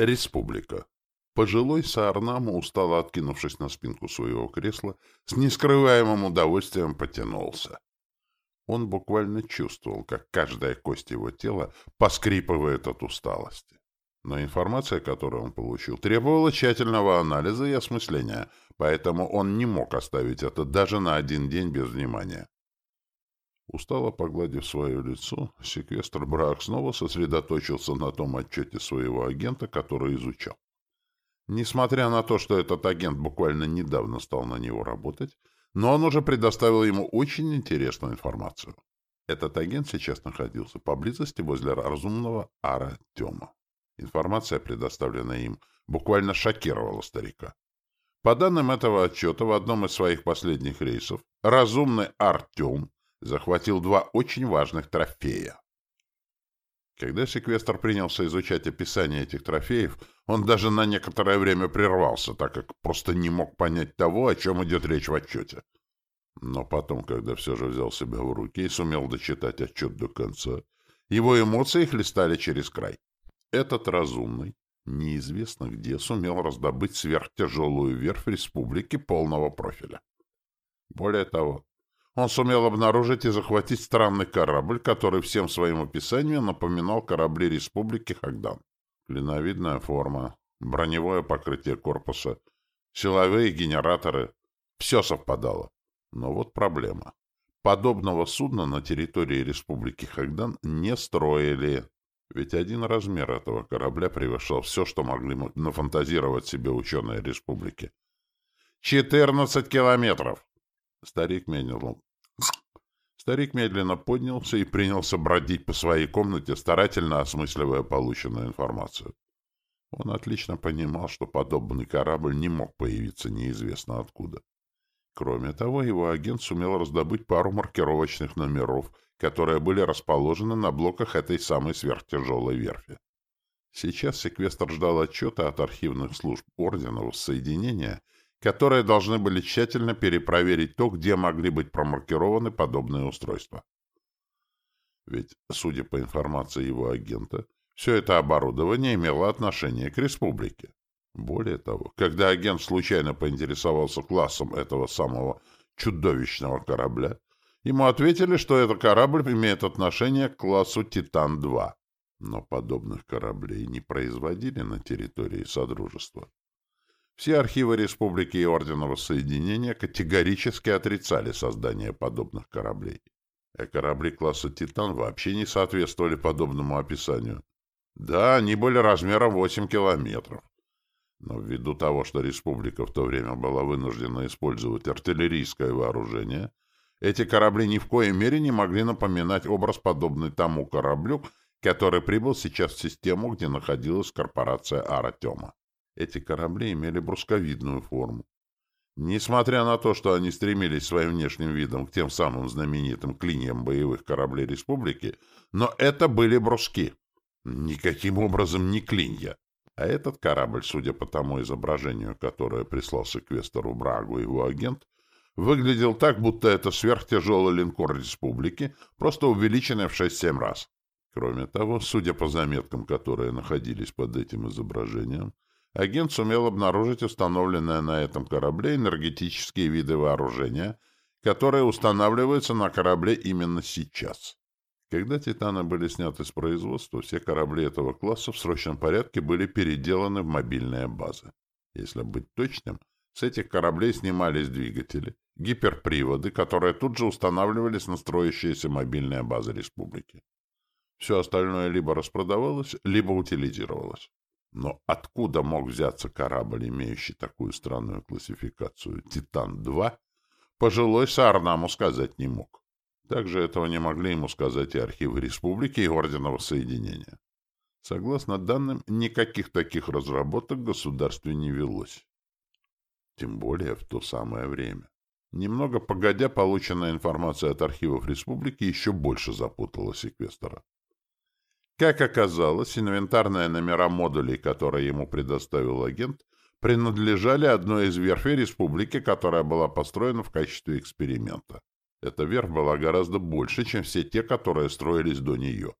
Республика. Пожилой Саарнаму, устало откинувшись на спинку своего кресла, с нескрываемым удовольствием потянулся. Он буквально чувствовал, как каждая кость его тела поскрипывает от усталости. Но информация, которую он получил, требовала тщательного анализа и осмысления, поэтому он не мог оставить это даже на один день без внимания. Устало погладив свое лицо, секвестр Брак снова сосредоточился на том отчете своего агента, который изучал. Несмотря на то, что этот агент буквально недавно стал на него работать, но он уже предоставил ему очень интересную информацию. Этот агент сейчас находился поблизости возле разумного Ара Тема. Информация, предоставленная им, буквально шокировала старика. По данным этого отчета, в одном из своих последних рейсов разумный Артем захватил два очень важных трофея. Когда секвестр принялся изучать описание этих трофеев, он даже на некоторое время прервался, так как просто не мог понять того, о чем идет речь в отчете. Но потом, когда все же взял себя в руки и сумел дочитать отчет до конца, его эмоции хлестали через край. Этот разумный, неизвестно где, сумел раздобыть сверхтяжелую верфь республики полного профиля. Более того, он сумел обнаружить и захватить странный корабль, который всем своим описанием напоминал корабли Республики Хагдан. Клиновидная форма, броневое покрытие корпуса, силовые генераторы — все совпадало. Но вот проблема. Подобного судна на территории Республики Хагдан не строили. Ведь один размер этого корабля превышал все, что могли нафантазировать себе ученые республики. «Четырнадцать километров!» Старик медленно... Старик медленно поднялся и принялся бродить по своей комнате, старательно осмысливая полученную информацию. Он отлично понимал, что подобный корабль не мог появиться неизвестно откуда. Кроме того, его агент сумел раздобыть пару маркировочных номеров, которые были расположены на блоках этой самой сверхтяжелой верфи. Сейчас секвестр ждал отчета от архивных служб Ордена Воссоединения которые должны были тщательно перепроверить то, где могли быть промаркированы подобные устройства. Ведь, судя по информации его агента, все это оборудование имело отношение к республике. Более того, когда агент случайно поинтересовался классом этого самого чудовищного корабля, ему ответили, что этот корабль имеет отношение к классу «Титан-2». Но подобных кораблей не производили на территории Содружества. Все архивы Республики и Ордена Соединения категорически отрицали создание подобных кораблей. А корабли класса «Титан» вообще не соответствовали подобному описанию. Да, они были размером 8 километров. Но ввиду того, что республика в то время была вынуждена использовать артиллерийское вооружение, эти корабли ни в коей мере не могли напоминать образ, подобный тому кораблю, который прибыл сейчас в систему, где находилась корпорация «Аратема». Эти корабли имели брусковидную форму. Несмотря на то, что они стремились своим внешним видом к тем самым знаменитым клиньям боевых кораблей республики, но это были бруски. Никаким образом не клинья. А этот корабль, судя по тому изображению, которое прислал секвестору Брагу его агент, выглядел так, будто это сверхтяжелый линкор республики, просто увеличенный в 6-7 раз. Кроме того, судя по заметкам, которые находились под этим изображением, агент сумел обнаружить установленные на этом корабле энергетические виды вооружения, которые устанавливаются на корабле именно сейчас. Когда «Титаны» были сняты с производства, все корабли этого класса в срочном порядке были переделаны в мобильные базы. Если быть точным, с этих кораблей снимались двигатели, гиперприводы, которые тут же устанавливались на строящиеся мобильные базы республики. Все остальное либо распродавалось, либо утилизировалось. Но откуда мог взяться корабль, имеющий такую странную классификацию «Титан-2», пожилой Саарнаму сказать не мог. Также этого не могли ему сказать и архивы республики, и Ордена Соединения. Согласно данным, никаких таких разработок в государстве не велось. Тем более в то самое время. Немного погодя, полученная информация от архивов республики еще больше запутала секвестора. Как оказалось, инвентарные номера модулей, которые ему предоставил агент, принадлежали одной из верфей республики, которая была построена в качестве эксперимента. Эта верфь была гораздо больше, чем все те, которые строились до нее.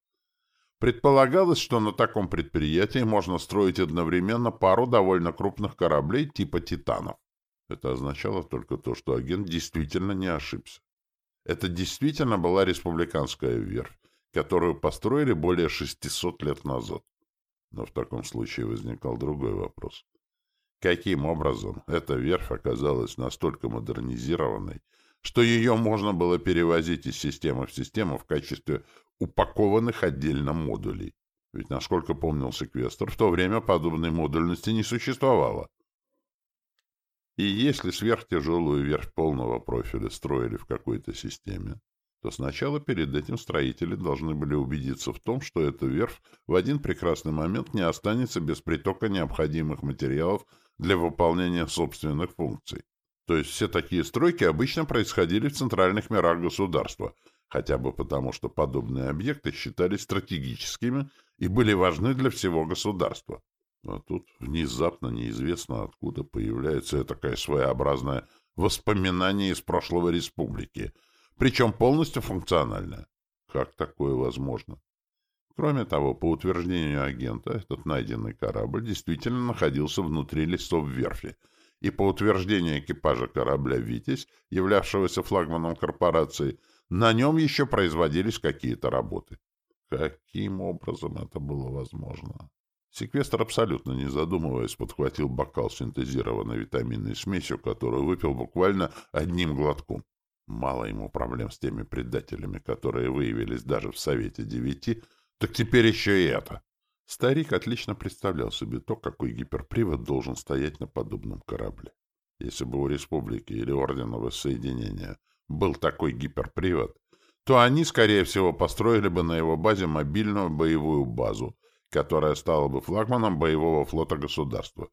Предполагалось, что на таком предприятии можно строить одновременно пару довольно крупных кораблей типа «Титанов». Это означало только то, что агент действительно не ошибся. Это действительно была республиканская верфь, которую построили более 600 лет назад. Но в таком случае возникал другой вопрос. Каким образом эта верфь оказалась настолько модернизированной, что ее можно было перевозить из системы в систему в качестве упакованных отдельно модулей? Ведь, насколько помнил секвестр, в то время подобной модульности не существовало. И если сверхтяжелую верфь полного профиля строили в какой-то системе, то сначала перед этим строители должны были убедиться в том, что эта верфь в один прекрасный момент не останется без притока необходимых материалов для выполнения собственных функций. То есть все такие стройки обычно происходили в центральных мирах государства, хотя бы потому, что подобные объекты считались стратегическими и были важны для всего государства. А тут внезапно, неизвестно откуда, появляется такая своеобразная воспоминание из прошлого республики — причем полностью функциональная. Как такое возможно? Кроме того, по утверждению агента, этот найденный корабль действительно находился внутри лесов верфи, и по утверждению экипажа корабля «Витязь», являвшегося флагманом корпорации, на нем еще производились какие-то работы. Каким образом это было возможно? Секвестр, абсолютно не задумываясь, подхватил бокал синтезированной витаминной смесью, которую выпил буквально одним глотком. Мало ему проблем с теми предателями, которые выявились даже в Совете Девяти, так теперь еще и это. Старик отлично представлял себе то, какой гиперпривод должен стоять на подобном корабле. Если бы у Республики или Ордена Воссоединения был такой гиперпривод, то они, скорее всего, построили бы на его базе мобильную боевую базу, которая стала бы флагманом боевого флота государства.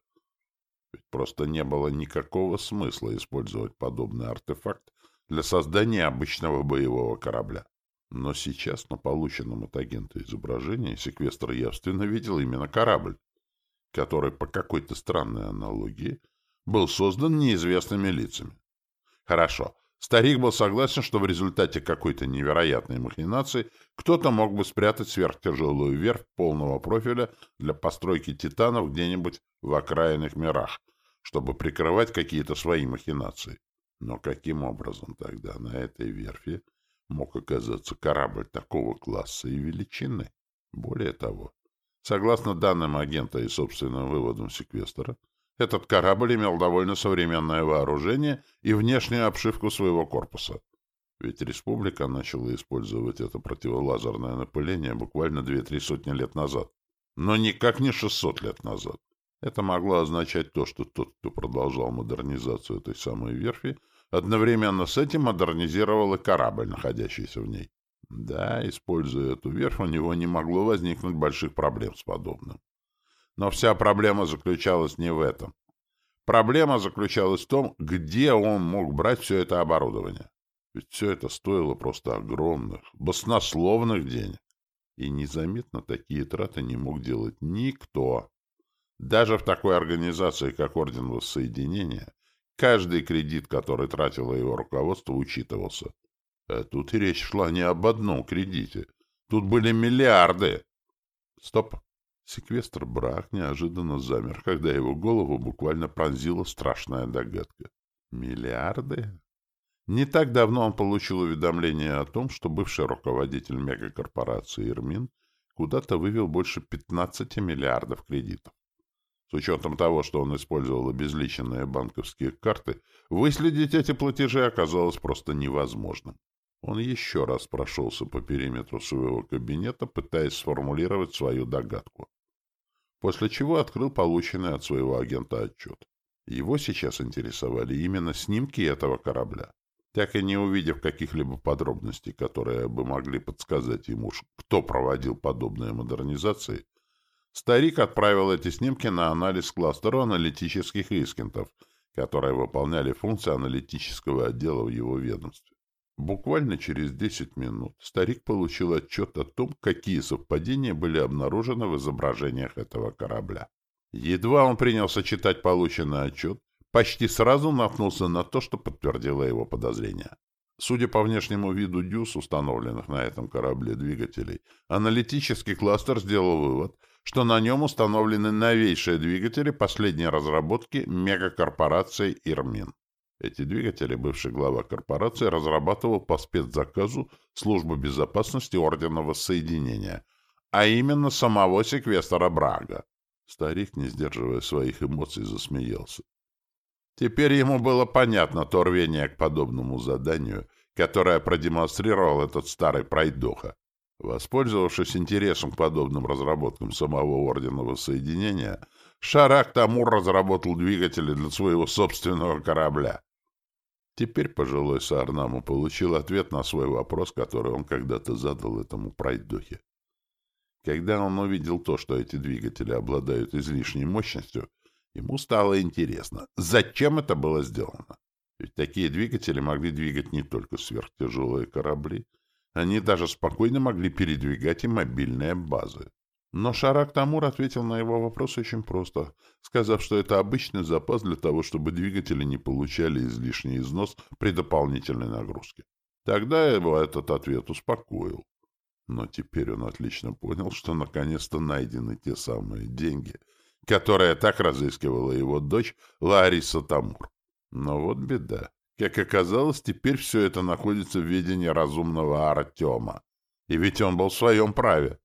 Ведь просто не было никакого смысла использовать подобный артефакт для создания обычного боевого корабля. Но сейчас на полученном от агента изображении секвестр явственно видел именно корабль, который по какой-то странной аналогии был создан неизвестными лицами. Хорошо, старик был согласен, что в результате какой-то невероятной махинации кто-то мог бы спрятать сверхтяжелую верфь полного профиля для постройки титанов где-нибудь в окраинных мирах, чтобы прикрывать какие-то свои махинации. Но каким образом тогда на этой верфи мог оказаться корабль такого класса и величины? Более того, согласно данным агента и собственным выводам секвестора, этот корабль имел довольно современное вооружение и внешнюю обшивку своего корпуса. Ведь республика начала использовать это противолазерное напыление буквально две-три сотни лет назад. Но никак не 600 лет назад. Это могло означать то, что тот, кто продолжал модернизацию этой самой верфи, одновременно с этим модернизировал и корабль, находящийся в ней. Да, используя эту верфь, у него не могло возникнуть больших проблем с подобным. Но вся проблема заключалась не в этом. Проблема заключалась в том, где он мог брать все это оборудование. Ведь все это стоило просто огромных, баснословных денег. И незаметно такие траты не мог делать никто. Даже в такой организации, как Орден Воссоединения, каждый кредит, который тратило его руководство, учитывался. А тут речь шла не об одном кредите. Тут были миллиарды. Стоп. Секвестр Брах неожиданно замер, когда его голову буквально пронзила страшная догадка. Миллиарды? Не так давно он получил уведомление о том, что бывший руководитель мегакорпорации «Ирмин» куда-то вывел больше 15 миллиардов кредитов. С учетом того, что он использовал обезличенные банковские карты, выследить эти платежи оказалось просто невозможным. Он еще раз прошелся по периметру своего кабинета, пытаясь сформулировать свою догадку. После чего открыл полученный от своего агента отчет. Его сейчас интересовали именно снимки этого корабля. Так и не увидев каких-либо подробностей, которые бы могли подсказать ему, кто проводил подобные модернизации, Старик отправил эти снимки на анализ кластеру аналитических искентов, которые выполняли функции аналитического отдела в его ведомстве. Буквально через 10 минут старик получил отчет о том, какие совпадения были обнаружены в изображениях этого корабля. Едва он принялся читать полученный отчет, почти сразу наткнулся на то, что подтвердило его подозрения. Судя по внешнему виду дюз, установленных на этом корабле двигателей, аналитический кластер сделал вывод, что на нем установлены новейшие двигатели последней разработки мегакорпорации «Ирмин». Эти двигатели бывший глава корпорации разрабатывал по спецзаказу Службы безопасности Ордена Воссоединения, а именно самого секвестора Брага. Старик, не сдерживая своих эмоций, засмеялся. Теперь ему было понятно то рвение к подобному заданию, которое продемонстрировал этот старый пройдоха. Воспользовавшись интересом к подобным разработкам самого Ордена Воссоединения, Шарак Тамур разработал двигатели для своего собственного корабля. Теперь пожилой Саарнаму получил ответ на свой вопрос, который он когда-то задал этому пройдохе. Когда он увидел то, что эти двигатели обладают излишней мощностью, ему стало интересно, зачем это было сделано. Ведь такие двигатели могли двигать не только сверхтяжелые корабли, они даже спокойно могли передвигать и мобильные базы. Но Шарак Тамур ответил на его вопрос очень просто, сказав, что это обычный запас для того, чтобы двигатели не получали излишний износ при дополнительной нагрузке. Тогда его этот ответ успокоил. Но теперь он отлично понял, что наконец-то найдены те самые деньги, которые так разыскивала его дочь Лариса Тамур. Но вот беда. Как оказалось, теперь все это находится в ведении разумного Артема. И ведь он был в своем праве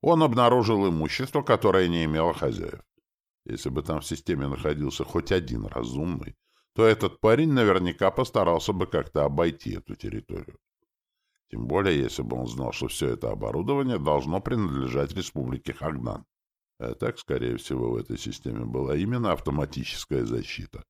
он обнаружил имущество, которое не имело хозяев. Если бы там в системе находился хоть один разумный, то этот парень наверняка постарался бы как-то обойти эту территорию. Тем более, если бы он знал, что все это оборудование должно принадлежать республике Хагнан. А так, скорее всего, в этой системе была именно автоматическая защита.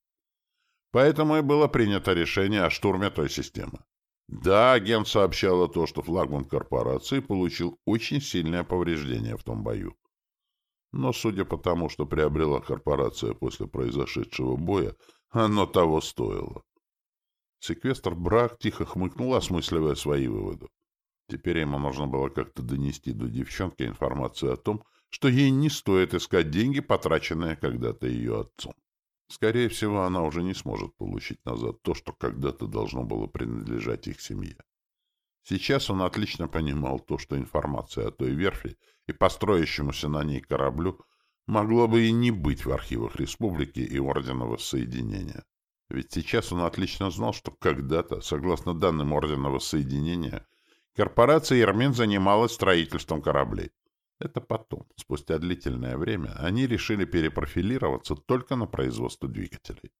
Поэтому и было принято решение о штурме той системы. Да, агент сообщал о том, что флагман корпорации получил очень сильное повреждение в том бою. Но, судя по тому, что приобрела корпорация после произошедшего боя, оно того стоило. Секвестр Брак тихо хмыкнул, осмысливая свои выводы. Теперь ему нужно было как-то донести до девчонки информацию о том, что ей не стоит искать деньги, потраченные когда-то ее отцом. Скорее всего, она уже не сможет получить назад то, что когда-то должно было принадлежать их семье. Сейчас он отлично понимал то, что информация о той верфи и построящемуся на ней кораблю могло бы и не быть в архивах республики и Ордена Воссоединения. Ведь сейчас он отлично знал, что когда-то, согласно данным Ордена Воссоединения, корпорация Ермин занималась строительством кораблей. Это потом, спустя длительное время, они решили перепрофилироваться только на производство двигателей,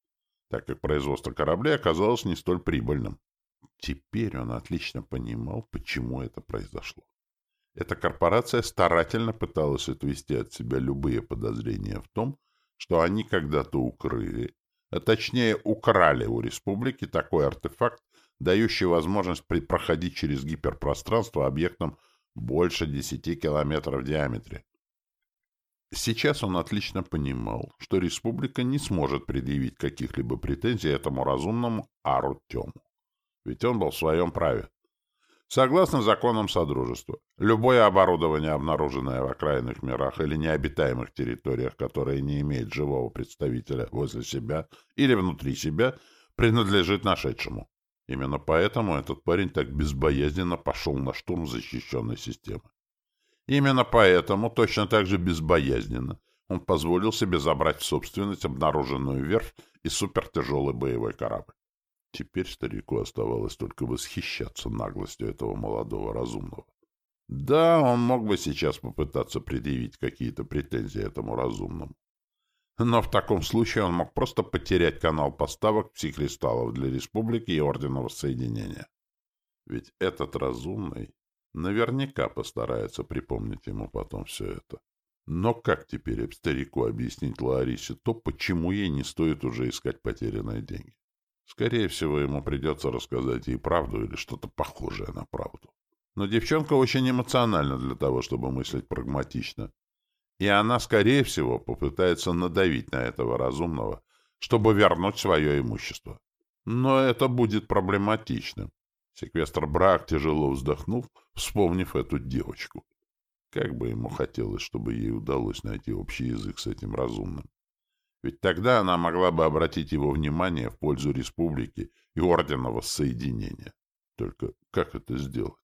так как производство кораблей оказалось не столь прибыльным. Теперь он отлично понимал, почему это произошло. Эта корпорация старательно пыталась отвести от себя любые подозрения в том, что они когда-то укрыли, а точнее украли у республики такой артефакт, дающий возможность проходить через гиперпространство объектам больше десяти километров в диаметре. Сейчас он отлично понимал, что республика не сможет предъявить каких-либо претензий этому разумному Арутему. Ведь он был в своем праве. Согласно законам Содружества, любое оборудование, обнаруженное в окраинных мирах или необитаемых территориях, которые не имеют живого представителя возле себя или внутри себя, принадлежит нашедшему. Именно поэтому этот парень так безбоязненно пошел на штурм защищенной системы. Именно поэтому, точно так же безбоязненно, он позволил себе забрать в собственность обнаруженную верфь и супертяжелый боевой корабль. Теперь старику оставалось только восхищаться наглостью этого молодого разумного. Да, он мог бы сейчас попытаться предъявить какие-то претензии этому разумному. Но в таком случае он мог просто потерять канал поставок психкристаллов для Республики и Ордена Воссоединения. Ведь этот разумный наверняка постарается припомнить ему потом все это. Но как теперь старику объяснить Ларисе то, почему ей не стоит уже искать потерянные деньги? Скорее всего, ему придется рассказать ей правду или что-то похожее на правду. Но девчонка очень эмоциональна для того, чтобы мыслить прагматично и она, скорее всего, попытается надавить на этого разумного, чтобы вернуть свое имущество. Но это будет проблематичным. Секвестр Брак тяжело вздохнув, вспомнив эту девочку. Как бы ему хотелось, чтобы ей удалось найти общий язык с этим разумным. Ведь тогда она могла бы обратить его внимание в пользу республики и ордена воссоединения. Только как это сделать?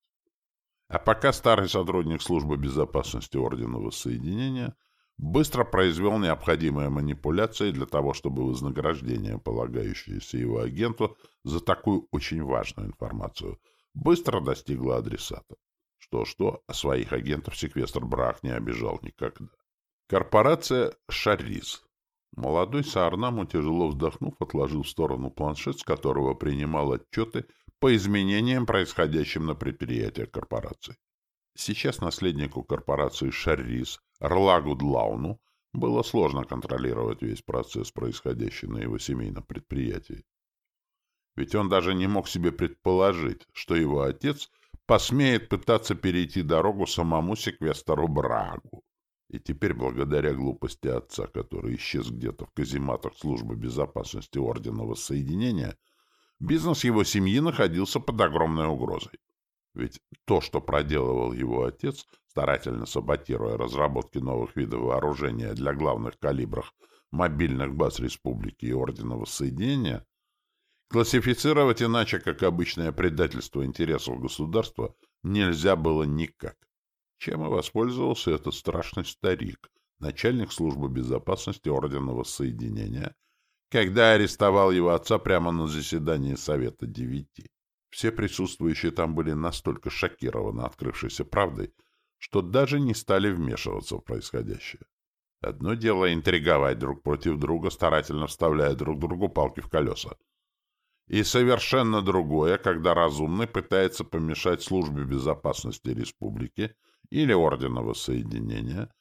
А пока старый сотрудник службы безопасности Ордена Воссоединения быстро произвел необходимые манипуляции для того, чтобы вознаграждение, полагающееся его агенту за такую очень важную информацию, быстро достигло адресата. Что-что, а своих агентов секвестр Брах не обижал никогда. Корпорация «Шарриз». Молодой Саарнаму, тяжело вздохнув, отложил в сторону планшет, с которого принимал отчеты по изменениям, происходящим на предприятиях корпорации. Сейчас наследнику корпорации «Шарриз» Рлагу Длауну было сложно контролировать весь процесс, происходящий на его семейном предприятии. Ведь он даже не мог себе предположить, что его отец посмеет пытаться перейти дорогу самому секвестору Брагу. И теперь, благодаря глупости отца, который исчез где-то в казематах службы безопасности Ордена Воссоединения, бизнес его семьи находился под огромной угрозой. Ведь то, что проделывал его отец, старательно саботируя разработки новых видов вооружения для главных калибров мобильных баз Республики и Ордена Воссоединения, классифицировать иначе, как обычное предательство интересов государства, нельзя было никак чем и воспользовался этот страшный старик, начальник службы безопасности Ордена Воссоединения, когда арестовал его отца прямо на заседании Совета Девяти. Все присутствующие там были настолько шокированы открывшейся правдой, что даже не стали вмешиваться в происходящее. Одно дело интриговать друг против друга, старательно вставляя друг другу палки в колеса. И совершенно другое, когда разумный пытается помешать службе безопасности республики или Ордена Воссоединения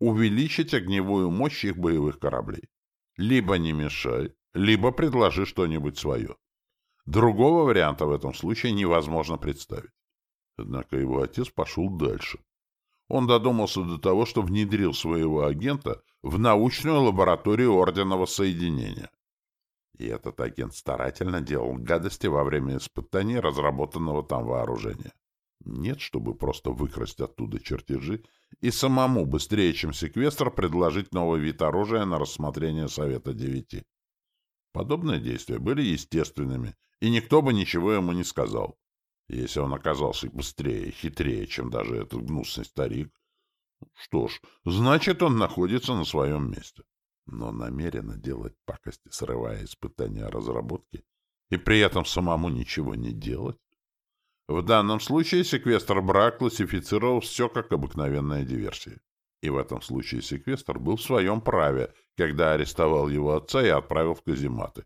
увеличить огневую мощь их боевых кораблей. Либо не мешай, либо предложи что-нибудь свое. Другого варианта в этом случае невозможно представить. Однако его отец пошел дальше. Он додумался до того, что внедрил своего агента в научную лабораторию Ордена Воссоединения. И этот агент старательно делал гадости во время испытаний разработанного там вооружения. Нет, чтобы просто выкрасть оттуда чертежи и самому, быстрее, чем секвестр, предложить новый вид оружия на рассмотрение Совета Девяти. Подобные действия были естественными, и никто бы ничего ему не сказал. Если он оказался быстрее хитрее, чем даже этот гнусный старик, что ж, значит, он находится на своем месте. Но намеренно делать пакости, срывая испытания разработки, и при этом самому ничего не делать, в данном случае секвестр Бра классифицировал все как обыкновенная диверсия. И в этом случае секвестр был в своем праве, когда арестовал его отца и отправил в казематы.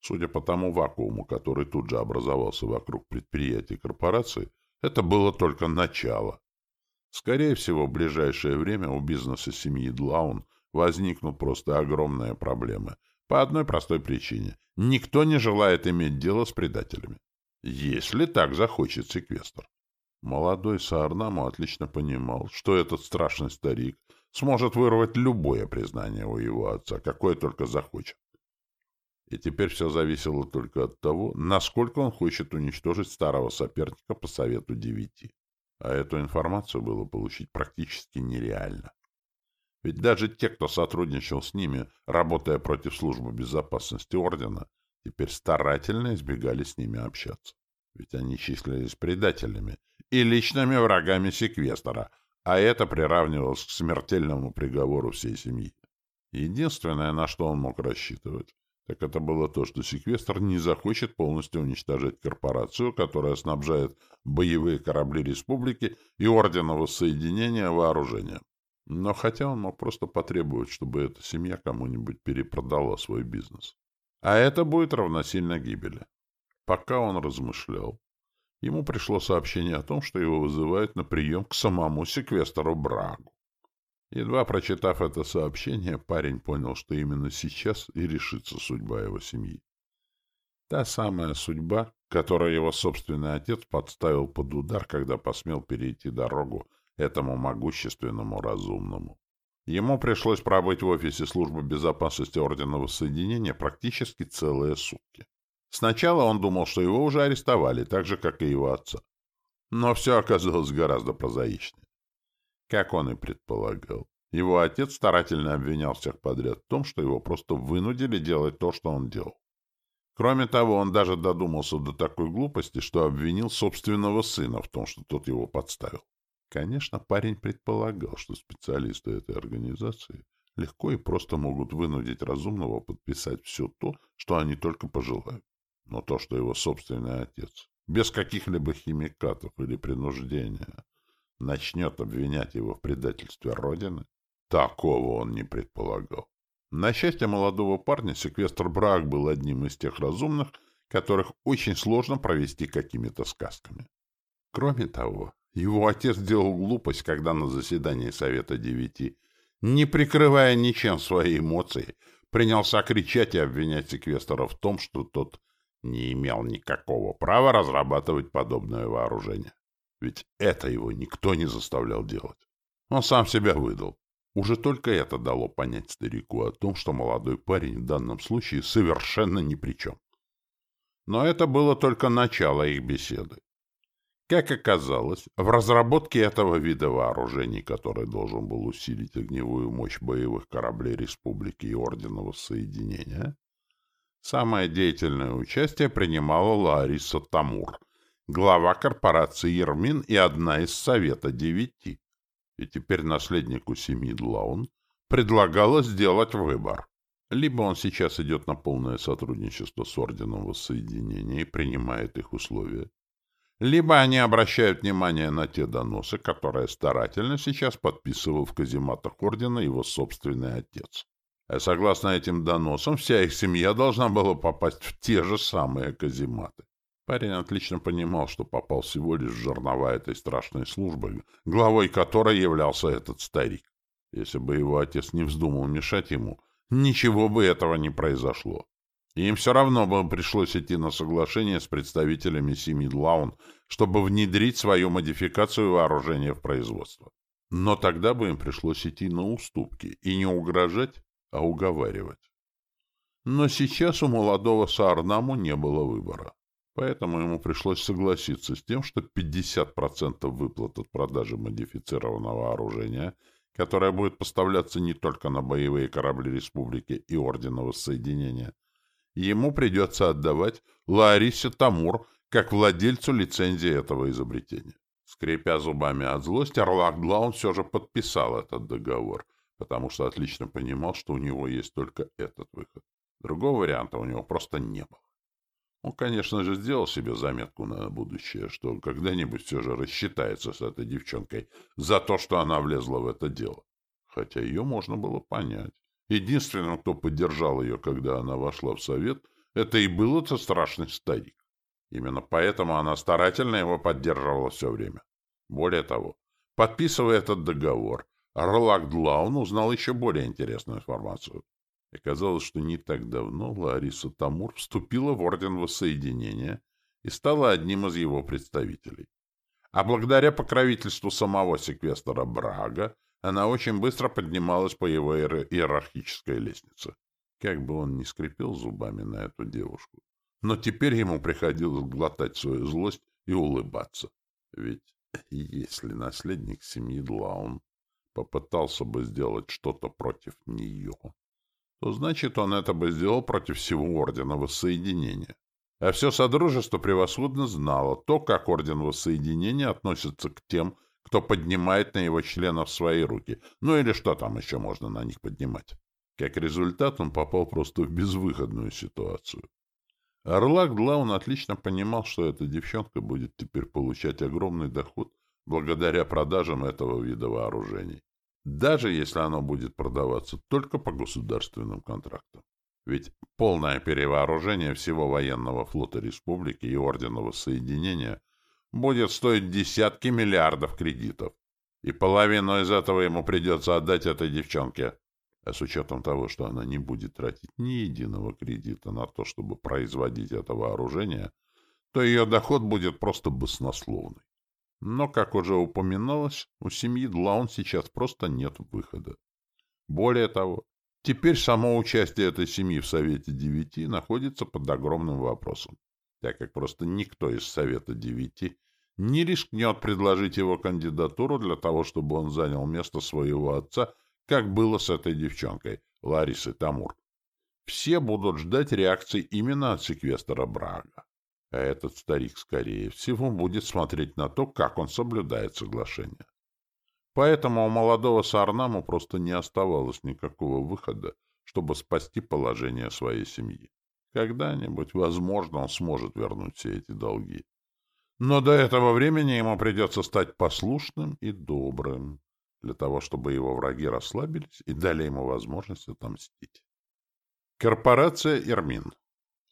Судя по тому вакууму, который тут же образовался вокруг предприятий корпорации, это было только начало. Скорее всего, в ближайшее время у бизнеса семьи Длаун возникнут просто огромные проблемы. По одной простой причине. Никто не желает иметь дело с предателями если так захочет секвестр. Молодой Саарнаму отлично понимал, что этот страшный старик сможет вырвать любое признание у его отца, какое только захочет. И теперь все зависело только от того, насколько он хочет уничтожить старого соперника по совету девяти. А эту информацию было получить практически нереально. Ведь даже те, кто сотрудничал с ними, работая против службы безопасности Ордена, теперь старательно избегали с ними общаться. Ведь они числились предателями и личными врагами секвестора, а это приравнивалось к смертельному приговору всей семьи. Единственное, на что он мог рассчитывать, так это было то, что секвестр не захочет полностью уничтожать корпорацию, которая снабжает боевые корабли республики и Ордена Воссоединения вооружением. Но хотя он мог просто потребовать, чтобы эта семья кому-нибудь перепродала свой бизнес. А это будет равносильно гибели. Пока он размышлял, ему пришло сообщение о том, что его вызывают на прием к самому секвестору Брагу. Едва прочитав это сообщение, парень понял, что именно сейчас и решится судьба его семьи. Та самая судьба, которую его собственный отец подставил под удар, когда посмел перейти дорогу этому могущественному разумному. Ему пришлось пробыть в офисе службы безопасности Ордена Воссоединения практически целые сутки. Сначала он думал, что его уже арестовали, так же, как и его отца. Но все оказалось гораздо прозаичнее. Как он и предполагал, его отец старательно обвинял всех подряд в том, что его просто вынудили делать то, что он делал. Кроме того, он даже додумался до такой глупости, что обвинил собственного сына в том, что тот его подставил. Конечно, парень предполагал, что специалисты этой организации легко и просто могут вынудить разумного подписать все то, что они только пожелают. Но то, что его собственный отец, без каких-либо химикатов или принуждения, начнет обвинять его в предательстве Родины, такого он не предполагал. На счастье молодого парня, секвестр Брак был одним из тех разумных, которых очень сложно провести какими-то сказками. Кроме того, его отец сделал глупость, когда на заседании Совета Девяти, не прикрывая ничем свои эмоции, принялся кричать и обвинять секвестора в том, что тот не имел никакого права разрабатывать подобное вооружение. Ведь это его никто не заставлял делать. Он сам себя выдал. Уже только это дало понять старику о том, что молодой парень в данном случае совершенно ни при чем. Но это было только начало их беседы. Как оказалось, в разработке этого вида вооружений, который должен был усилить огневую мощь боевых кораблей Республики и Орденного Соединения, самое деятельное участие принимала Лариса Тамур, глава корпорации Ермин и одна из Совета Девяти и теперь наследнику семьи Длаун предлагалось сделать выбор. Либо он сейчас идет на полное сотрудничество с Орденом Воссоединения и принимает их условия, либо они обращают внимание на те доносы, которые старательно сейчас подписывал в казематах Ордена его собственный отец. А согласно этим доносам, вся их семья должна была попасть в те же самые казематы. Парень отлично понимал, что попал всего лишь в жернова этой страшной службы, главой которой являлся этот старик. Если бы его отец не вздумал мешать ему, ничего бы этого не произошло. Им все равно бы пришлось идти на соглашение с представителями семьи Длаун, чтобы внедрить свою модификацию вооружения в производство. Но тогда бы им пришлось идти на уступки и не угрожать, а уговаривать. Но сейчас у молодого Саарнаму не было выбора. Поэтому ему пришлось согласиться с тем, что 50% выплат от продажи модифицированного вооружения, которое будет поставляться не только на боевые корабли Республики и Ордена Воссоединения, ему придется отдавать Ларисе Тамур как владельцу лицензии этого изобретения. Скрипя зубами от злости, Орлак Длаун все же подписал этот договор, потому что отлично понимал, что у него есть только этот выход. Другого варианта у него просто не было. Он, конечно же, сделал себе заметку на будущее, что когда-нибудь все же рассчитается с этой девчонкой за то, что она влезла в это дело. Хотя ее можно было понять. Единственным, кто поддержал ее, когда она вошла в совет, это и был этот страшный старик. Именно поэтому она старательно его поддерживала все время. Более того, подписывая этот договор, Орлак Длаун узнал еще более интересную информацию. Оказалось, что не так давно Лариса Тамур вступила в Орден Воссоединения и стала одним из его представителей. А благодаря покровительству самого секвестора Брага она очень быстро поднималась по его иерархической лестнице. Как бы он ни скрипел зубами на эту девушку, но теперь ему приходилось глотать свою злость и улыбаться. Ведь если наследник семьи Длаун попытался бы сделать что-то против нее, то значит он это бы сделал против всего Ордена Воссоединения. А все Содружество превосходно знало то, как Орден Воссоединения относится к тем, кто поднимает на его членов свои руки, ну или что там еще можно на них поднимать. Как результат, он попал просто в безвыходную ситуацию. Орлак Длаун отлично понимал, что эта девчонка будет теперь получать огромный доход благодаря продажам этого вида вооружений даже если оно будет продаваться только по государственным контрактам. Ведь полное перевооружение всего военного флота республики и орденного соединения будет стоить десятки миллиардов кредитов. И половину из этого ему придется отдать этой девчонке. А с учетом того, что она не будет тратить ни единого кредита на то, чтобы производить это вооружение, то ее доход будет просто баснословный. Но, как уже упоминалось, у семьи Длаун сейчас просто нет выхода. Более того, теперь само участие этой семьи в Совете Девяти находится под огромным вопросом, так как просто никто из Совета Девяти не рискнет предложить его кандидатуру для того, чтобы он занял место своего отца, как было с этой девчонкой, Ларисой Тамур. все будут ждать реакции именно от секвестора Брага. А этот старик, скорее всего, будет смотреть на то, как он соблюдает соглашение. Поэтому у молодого Сарнаму просто не оставалось никакого выхода, чтобы спасти положение своей семьи. Когда-нибудь, возможно, он сможет вернуть все эти долги. Но до этого времени ему придется стать послушным и добрым, для того, чтобы его враги расслабились и дали ему возможность отомстить. Корпорация «Ирмин».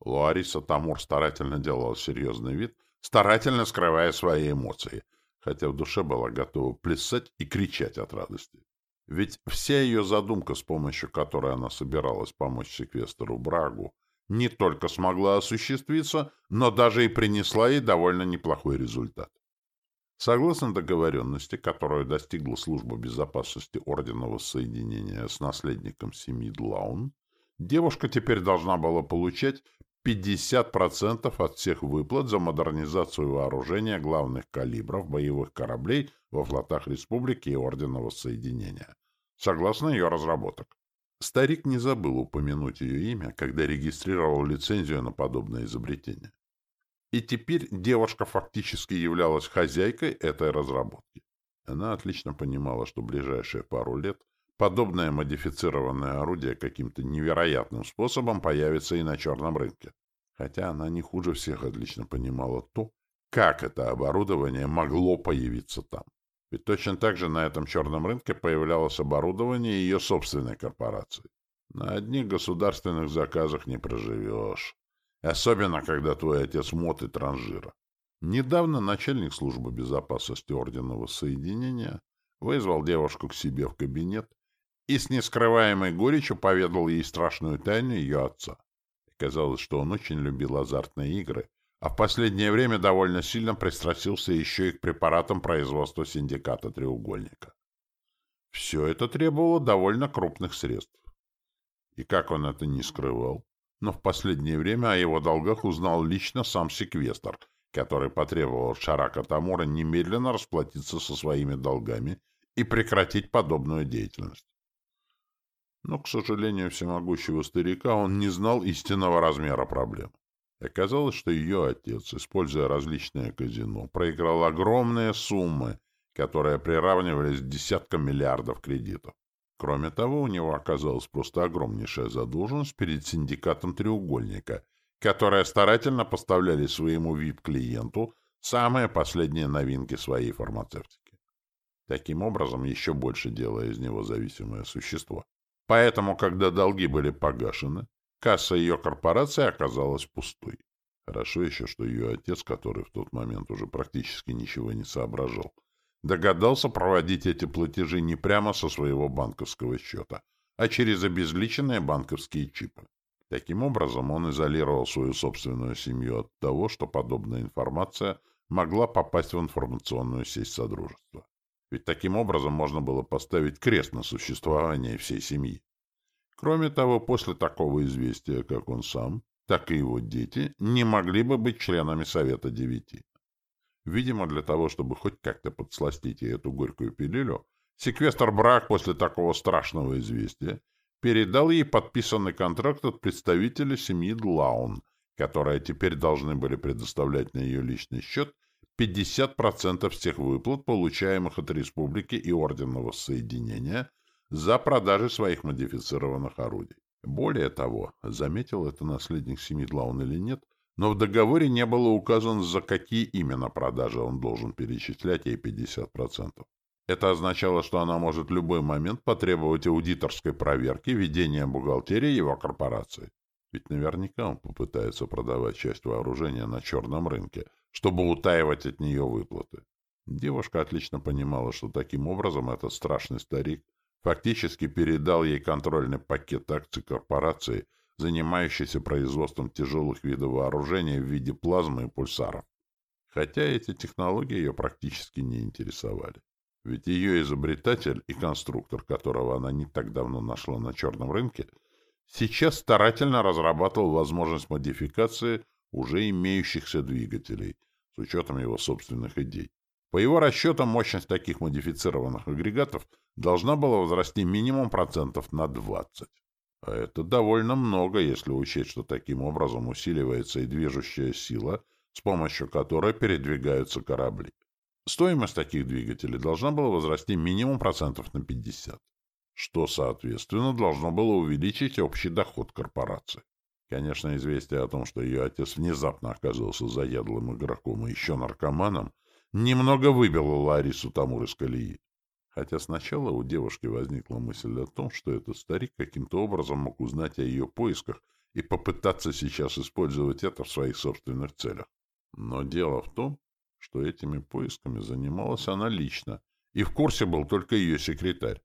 Луариса Тамур старательно делала серьезный вид, старательно скрывая свои эмоции, хотя в душе была готова плясать и кричать от радости. Ведь вся ее задумка, с помощью которой она собиралась помочь секвестору Брагу, не только смогла осуществиться, но даже и принесла ей довольно неплохой результат. Согласно договоренности, которую достигла служба безопасности Ордена Воссоединения с наследником семьи Длаун, девушка теперь должна была получать 50% от всех выплат за модернизацию вооружения главных калибров боевых кораблей во флотах Республики и Ордена Воссоединения, согласно ее разработок. Старик не забыл упомянуть ее имя, когда регистрировал лицензию на подобное изобретение. И теперь девушка фактически являлась хозяйкой этой разработки. Она отлично понимала, что ближайшие пару лет подобное модифицированное орудие каким-то невероятным способом появится и на черном рынке. Хотя она не хуже всех отлично понимала то, как это оборудование могло появиться там. Ведь точно так же на этом черном рынке появлялось оборудование ее собственной корпорации. На одних государственных заказах не проживешь. Особенно, когда твой отец мод и транжира. Недавно начальник службы безопасности Ордена Воссоединения вызвал девушку к себе в кабинет и с нескрываемой горечью поведал ей страшную тайну ее отца. Казалось, что он очень любил азартные игры а в последнее время довольно сильно пристрастился еще и к препаратам производства синдиката «Треугольника». Все это требовало довольно крупных средств. И как он это не скрывал, но в последнее время о его долгах узнал лично сам секвестр, который потребовал Шарака Тамура немедленно расплатиться со своими долгами и прекратить подобную деятельность. Но, к сожалению всемогущего старика, он не знал истинного размера проблем. Оказалось, что ее отец, используя различные казино, проиграл огромные суммы, которые приравнивались к десяткам миллиардов кредитов. Кроме того, у него оказалась просто огромнейшая задолженность перед синдикатом «Треугольника», которые старательно поставляли своему VIP-клиенту самые последние новинки своей фармацевтики. Таким образом, еще больше делая из него зависимое существо. Поэтому, когда долги были погашены, Касса ее корпорации оказалась пустой. Хорошо еще, что ее отец, который в тот момент уже практически ничего не соображал, догадался проводить эти платежи не прямо со своего банковского счета, а через обезличенные банковские чипы. Таким образом, он изолировал свою собственную семью от того, что подобная информация могла попасть в информационную сеть Содружества. Ведь таким образом можно было поставить крест на существование всей семьи. Кроме того, после такого известия, как он сам, так и его дети не могли бы быть членами Совета Девяти. Видимо, для того, чтобы хоть как-то подсластить эту горькую пилюлю, секвестр Брак после такого страшного известия передал ей подписанный контракт от представителя семьи Длаун, которые теперь должны были предоставлять на ее личный счет 50% всех выплат, получаемых от Республики и Орденного Соединения – за продажи своих модифицированных орудий. Более того, заметил это наследник Семидла он или нет, но в договоре не было указано, за какие именно продажи он должен перечислять ей 50%. Это означало, что она может в любой момент потребовать аудиторской проверки ведения бухгалтерии его корпорации. Ведь наверняка он попытается продавать часть вооружения на черном рынке, чтобы утаивать от нее выплаты. Девушка отлично понимала, что таким образом этот страшный старик фактически передал ей контрольный пакет акций корпорации, занимающейся производством тяжелых видов вооружения в виде плазмы и пульсаров. Хотя эти технологии ее практически не интересовали. Ведь ее изобретатель и конструктор, которого она не так давно нашла на черном рынке, сейчас старательно разрабатывал возможность модификации уже имеющихся двигателей с учетом его собственных идей. По его расчетам, мощность таких модифицированных агрегатов должна была возрасти минимум процентов на 20. А это довольно много, если учесть, что таким образом усиливается и движущая сила, с помощью которой передвигаются корабли. Стоимость таких двигателей должна была возрасти минимум процентов на 50, что, соответственно, должно было увеличить общий доход корпорации. Конечно, известие о том, что ее отец внезапно оказался заядлым игроком и еще наркоманом, немного выбило Ларису Тамур из колеи. Хотя сначала у девушки возникла мысль о том, что этот старик каким-то образом мог узнать о ее поисках и попытаться сейчас использовать это в своих собственных целях. Но дело в том, что этими поисками занималась она лично, и в курсе был только ее секретарь.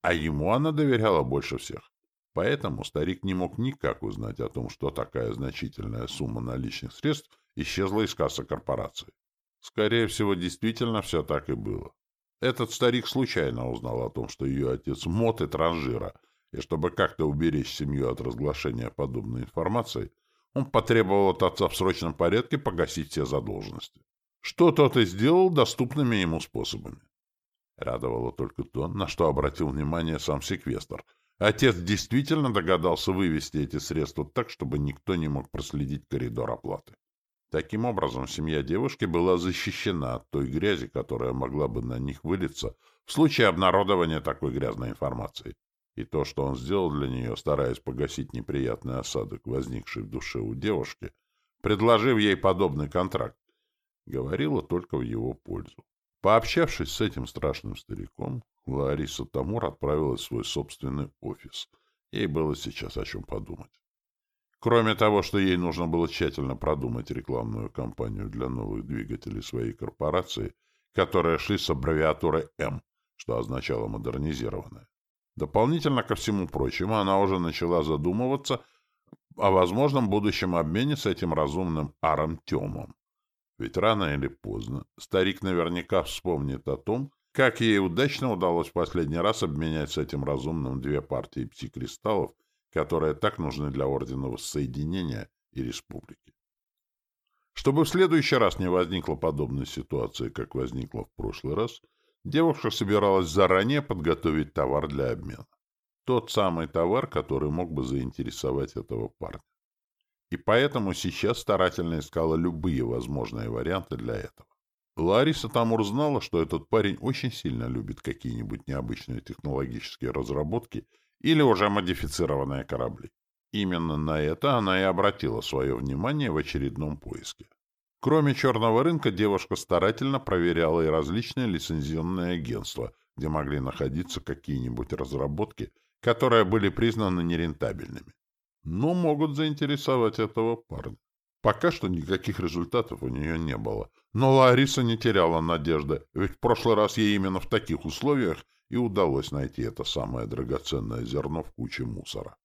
А ему она доверяла больше всех. Поэтому старик не мог никак узнать о том, что такая значительная сумма наличных средств исчезла из кассы корпорации. Скорее всего, действительно все так и было. Этот старик случайно узнал о том, что ее отец мот и транжира, и чтобы как-то уберечь семью от разглашения подобной информации, он потребовал от отца в срочном порядке погасить все задолженности. Что тот и сделал доступными ему способами. Радовало только то, на что обратил внимание сам секвестр. Отец действительно догадался вывести эти средства так, чтобы никто не мог проследить коридор оплаты. Таким образом, семья девушки была защищена от той грязи, которая могла бы на них вылиться в случае обнародования такой грязной информации. И то, что он сделал для нее, стараясь погасить неприятный осадок, возникший в душе у девушки, предложив ей подобный контракт, говорило только в его пользу. Пообщавшись с этим страшным стариком, Лариса Тамур отправилась в свой собственный офис. Ей было сейчас о чем подумать. Кроме того, что ей нужно было тщательно продумать рекламную кампанию для новых двигателей своей корпорации, которые шли с аббревиатурой «М», что означало «модернизированная». Дополнительно ко всему прочему, она уже начала задумываться о возможном будущем обмене с этим разумным Аром Тёмом. Ведь рано или поздно старик наверняка вспомнит о том, как ей удачно удалось в последний раз обменять с этим разумным две партии пси-кристаллов которые так нужны для Ордена Воссоединения и Республики. Чтобы в следующий раз не возникла подобной ситуации, как возникла в прошлый раз, девушка собиралась заранее подготовить товар для обмена. Тот самый товар, который мог бы заинтересовать этого парня. И поэтому сейчас старательно искала любые возможные варианты для этого. Лариса Тамур знала, что этот парень очень сильно любит какие-нибудь необычные технологические разработки или уже модифицированные корабли. Именно на это она и обратила свое внимание в очередном поиске. Кроме черного рынка, девушка старательно проверяла и различные лицензионные агентства, где могли находиться какие-нибудь разработки, которые были признаны нерентабельными. Но могут заинтересовать этого парня. Пока что никаких результатов у нее не было. Но Лариса не теряла надежды, ведь в прошлый раз ей именно в таких условиях и удалось найти это самое драгоценное зерно в куче мусора.